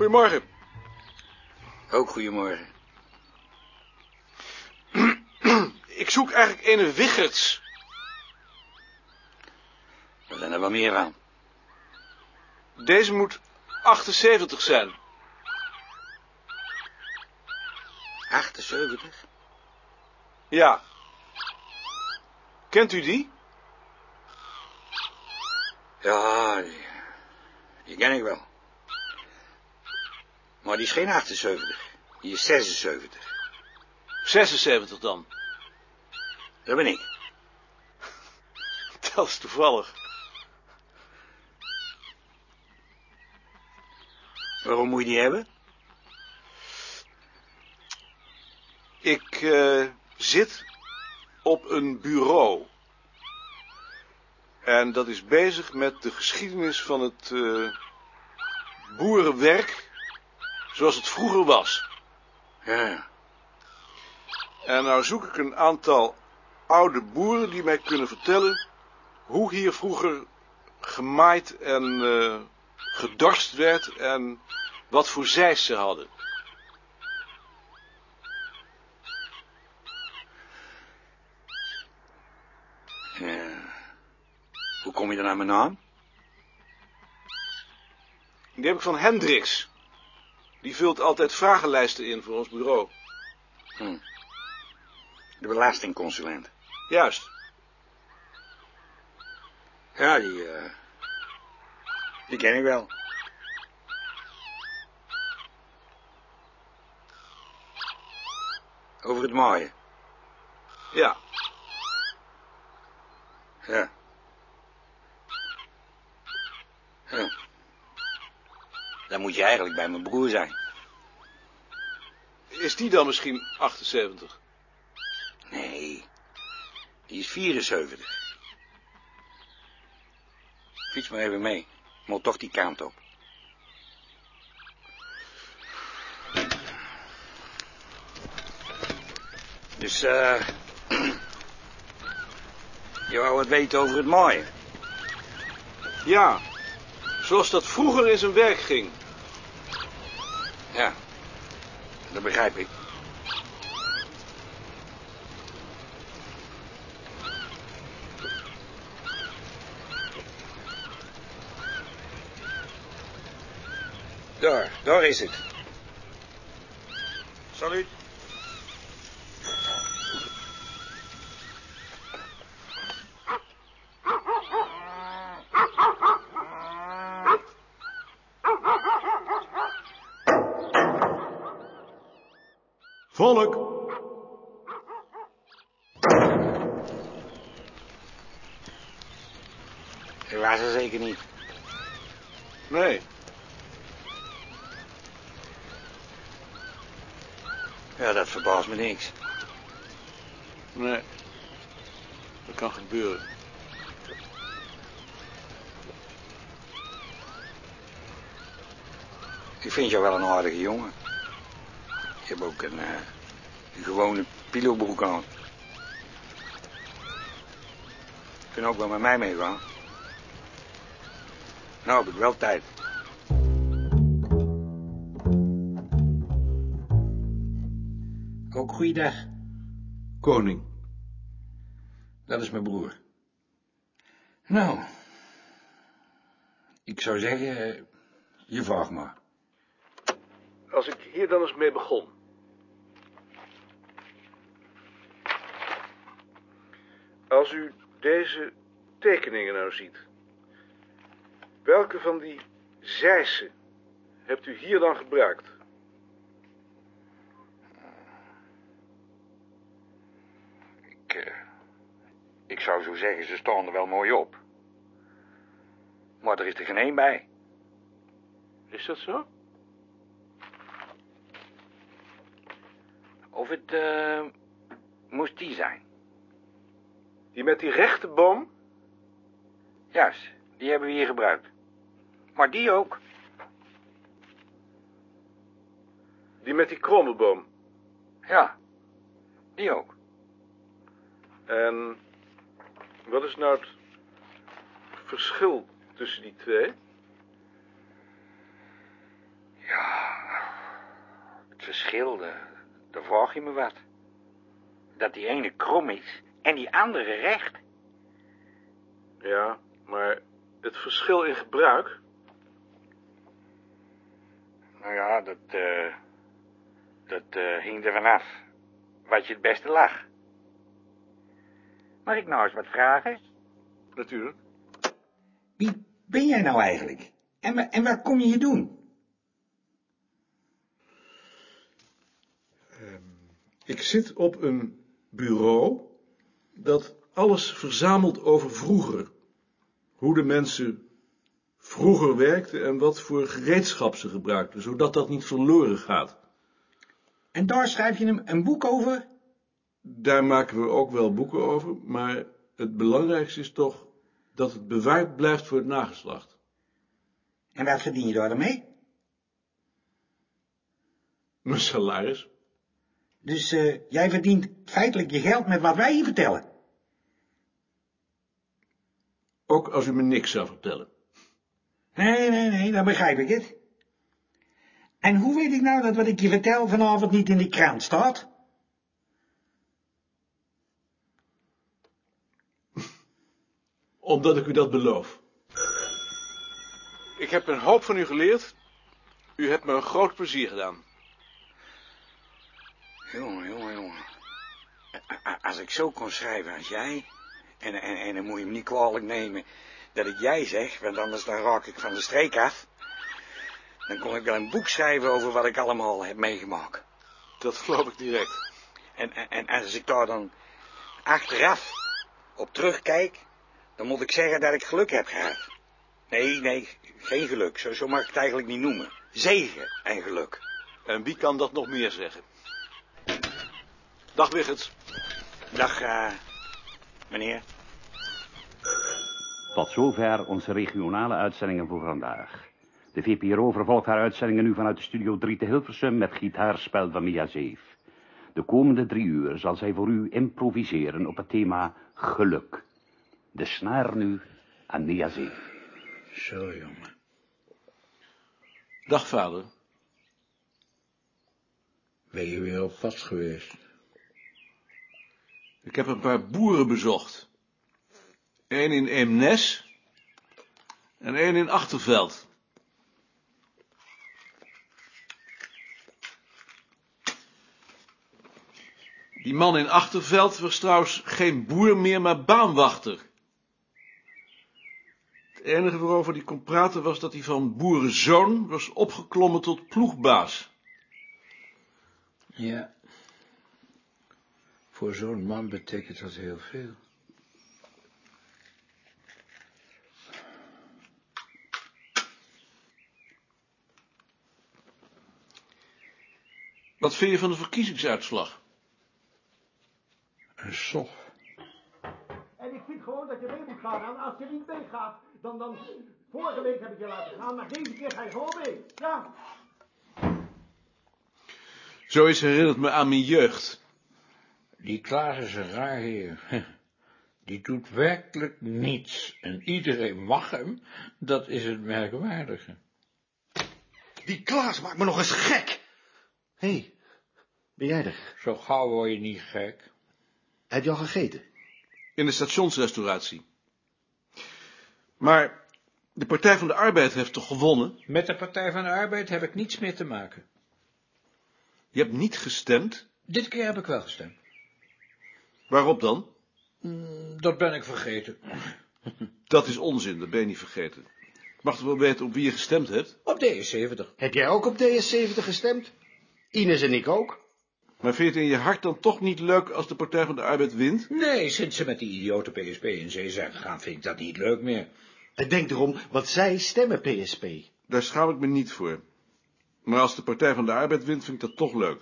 Goedemorgen. Ook goedemorgen. Ik zoek eigenlijk ene Wiggerts. Er zijn er wel meer aan. Deze moet 78 zijn. 78? Ja. Kent u die? Ja, die, die ken ik wel. Maar die is geen 78. Die is 76. 76 dan. Dat ben ik. Dat is toevallig. Waarom moet je die hebben? Ik eh, zit op een bureau. En dat is bezig met de geschiedenis van het eh, boerenwerk zoals het vroeger was. Ja, En nou zoek ik een aantal oude boeren die mij kunnen vertellen hoe hier vroeger gemaaid en eh, gedorst werd en wat voor zeis ze hadden. ja. Hoe kom je dan aan mijn naam? Die heb ik van Hendricks. Die vult altijd vragenlijsten in voor ons bureau. Hm. De belastingconsulent. Juist. Ja, die, eh, die ken ik wel. Over het maaien. Ja. Ja. Ja. Dan moet je eigenlijk bij mijn broer zijn. Is die dan misschien 78? Nee, die is 74. Fiets maar even mee. Moet toch die kant op. Dus, eh... je wou wat weten over het mooie. Ja. Zoals dat vroeger in zijn werk ging. Ja, dat begrijp ik. Daar, daar is het. Salut. Volk. Dat was er zeker niet. Nee. Ja, dat verbaast me niks. Nee. Dat kan gebeuren. Ik vind jou wel een aardige jongen. Je hebt ook een, eh, een gewone pilobroek aan. Je kunt ook wel met mij meegaan. Nou heb ik wel tijd. Ook goeiedag. Koning. Dat is mijn broer. Nou, ik zou zeggen, eh, je vraagt maar. Als ik hier dan eens mee begon. Als u deze tekeningen nou ziet. Welke van die zeisen hebt u hier dan gebruikt? Ik, eh, ik zou zo zeggen, ze staan er wel mooi op. Maar er is er geen één bij. Is dat zo? Of het eh, moest die zijn. Die met die rechte boom? Juist, die hebben we hier gebruikt. Maar die ook. Die met die kromme boom? Ja, die ook. En wat is nou het verschil tussen die twee? Ja, verschil, daar, daar vraag je me wat. Dat die ene krom is en die andere recht. Ja, maar het verschil in gebruik... Nou ja, dat, eh dat eh, hing er vanaf wat je het beste lag. Mag ik nou eens wat vragen? Natuurlijk. Wie ben jij nou eigenlijk? En, en wat kom je hier doen? Ik zit op een bureau dat alles verzamelt over vroeger. Hoe de mensen vroeger werkten en wat voor gereedschap ze gebruikten, zodat dat niet verloren gaat. En daar schrijf je hem een boek over? Daar maken we ook wel boeken over, maar het belangrijkste is toch dat het bewaard blijft voor het nageslacht. En wat verdien je daar dan mee? Mijn salaris. Dus eh, jij verdient feitelijk je geld met wat wij je vertellen. Ook als u me niks zou vertellen. Nee, nee, nee, dan begrijp ik het. En hoe weet ik nou dat wat ik je vertel vanavond niet in die krant staat? Omdat ik u dat beloof. Ik heb een hoop van u geleerd. U hebt me een groot plezier gedaan. Jongen, jongen, jongen. Als ik zo kon schrijven als jij, en, en, en dan moet je me niet kwalijk nemen dat ik jij zeg, want anders dan raak ik van de streek af. Dan kon ik wel een boek schrijven over wat ik allemaal heb meegemaakt. Dat geloof ik direct. En, en, en als ik daar dan achteraf op terugkijk, dan moet ik zeggen dat ik geluk heb gehad. Nee, nee, geen geluk. Zo, zo mag ik het eigenlijk niet noemen. Zegen en geluk. En wie kan dat nog meer zeggen? Dag Wiggets. Dag, eh, meneer. Tot zover onze regionale uitzendingen voor vandaag. De VPRO vervolgt haar uitzendingen nu vanuit de Studio 3 te Hilversum met gitaarspel van Mia Zeef. De komende drie uur zal zij voor u improviseren op het thema geluk. De snaar nu aan Mia Zeef. Zo, jongen. Dag vader. Ben je weer op pad geweest? Ik heb een paar boeren bezocht. Eén in Eemnes en één in Achterveld. Die man in Achterveld was trouwens geen boer meer, maar baanwachter. Het enige waarover hij kon praten was dat hij van boerenzoon was opgeklommen tot ploegbaas. Ja. Voor zo'n man betekent dat heel veel. Wat vind je van de verkiezingsuitslag? Een sof. En ik vind gewoon dat je mee moet gaan. En als je niet meegaat, dan, dan... Vorige week heb ik je laten gaan, maar deze keer ga je gewoon mee. Ja. Zoiets herinnert me aan mijn jeugd. Die Klaas is een raar heer. Die doet werkelijk niets. En iedereen mag hem. Dat is het merkwaardige. Die Klaas maakt me nog eens gek. Hé, hey, ben jij er? Zo gauw word je niet gek. Heb je al gegeten? In de stationsrestauratie. Maar de Partij van de Arbeid heeft toch gewonnen? Met de Partij van de Arbeid heb ik niets meer te maken. Je hebt niet gestemd. Dit keer heb ik wel gestemd. Waarop dan? Dat ben ik vergeten. Dat is onzin, dat ben je niet vergeten. Ik mag toch wel weten op wie je gestemd hebt? Op D70. Heb jij ook op DS70 gestemd? Ines en ik ook. Maar vind je het in je hart dan toch niet leuk als de Partij van de Arbeid wint? Nee, sinds ze met die idiote PSP in zee zijn gegaan, vind ik dat niet leuk meer. Het denk erom, want zij stemmen PSP. Daar schaam ik me niet voor. Maar als de Partij van de Arbeid wint, vind ik dat toch leuk.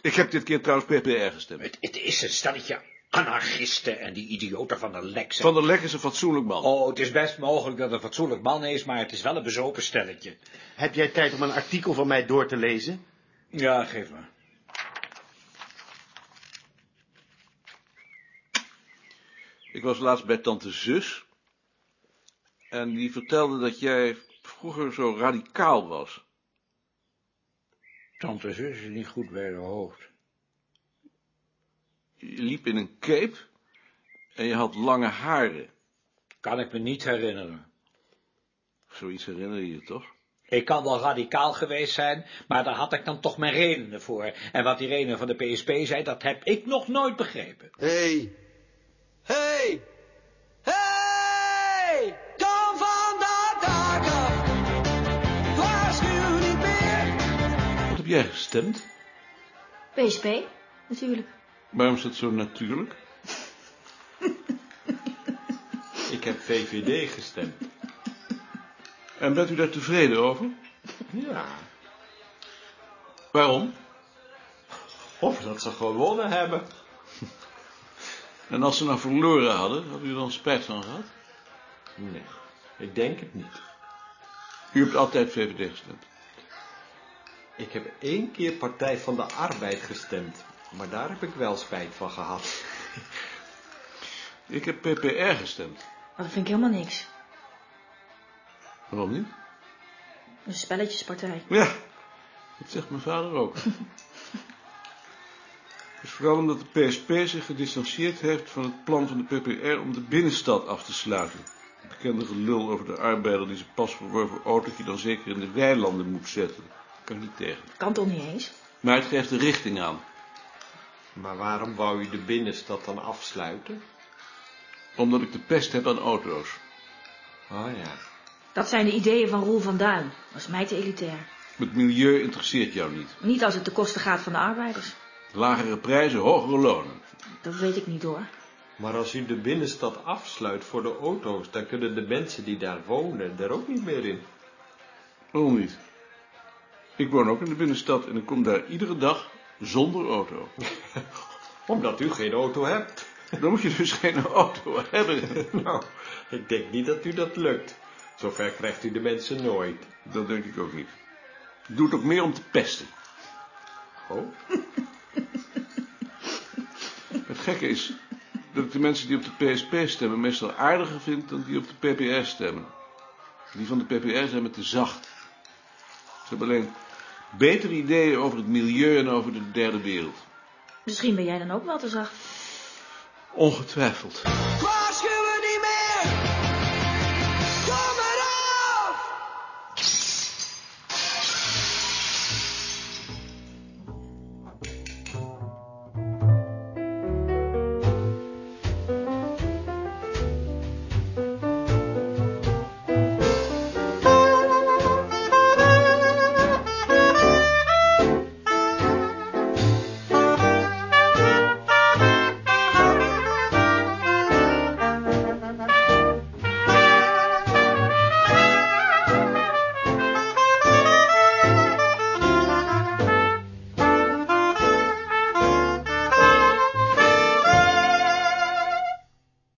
Ik heb dit keer trouwens PPR gestemd. Het, het is een stelletje anarchisten en die idioten van de lek. zijn. Van der Lek is een fatsoenlijk man. Oh, het is best mogelijk dat het een fatsoenlijk man is, maar het is wel een bezopen stelletje. Heb jij tijd om een artikel van mij door te lezen? Ja, geef me. Ik was laatst bij tante Zus. En die vertelde dat jij vroeger zo radicaal was. Tante zus is niet goed bij de hoofd. Je liep in een cape en je had lange haren. Kan ik me niet herinneren. Zoiets herinner je je toch? Ik kan wel radicaal geweest zijn, maar daar had ik dan toch mijn redenen voor. En wat die redenen van de PSP zei, dat heb ik nog nooit begrepen. Hey. Hey. Hey. Jij gestemd? PSP, natuurlijk. Waarom is dat zo natuurlijk? Ik heb VVD gestemd. En bent u daar tevreden over? Ja. Waarom? Of dat ze gewonnen hebben. En als ze nou verloren hadden, had u er dan spijt van gehad? Nee, ik denk het niet. U hebt altijd VVD gestemd. Ik heb één keer Partij van de Arbeid gestemd. Maar daar heb ik wel spijt van gehad. Ik heb PPR gestemd. Maar dat vind ik helemaal niks. Waarom niet? Een spelletjespartij. Ja, dat zegt mijn vader ook. Dus vooral omdat de PSP zich gedistanceerd heeft van het plan van de PPR om de binnenstad af te sluiten. Het bekende gelul over de arbeider die zijn pas verworven autootje dan zeker in de weilanden moet zetten. Kan ik niet tegen. Kan toch niet eens? Maar het geeft de richting aan. Maar waarom wou u de binnenstad dan afsluiten? Omdat ik de pest heb aan auto's. Oh ja. Dat zijn de ideeën van Roel van Duin. Dat is mij te elitair. Het milieu interesseert jou niet. Niet als het ten koste gaat van de arbeiders. Lagere prijzen, hogere lonen. Dat weet ik niet hoor. Maar als u de binnenstad afsluit voor de auto's, dan kunnen de mensen die daar wonen er ook niet meer in. Waarom niet? Ik woon ook in de binnenstad en ik kom daar iedere dag zonder auto. Omdat u geen auto hebt. Dan moet je dus geen auto hebben. Nou, ik denk niet dat u dat lukt. Zover krijgt u de mensen nooit. Dat denk ik ook niet. Ik doe het ook meer om te pesten. Oh, Het gekke is dat ik de mensen die op de PSP stemmen meestal aardiger vind dan die op de PPR stemmen. Die van de PPR zijn me te zacht. Ze hebben alleen betere ideeën over het milieu en over de derde wereld. Misschien ben jij dan ook wel te zacht. Ongetwijfeld. Waarschuw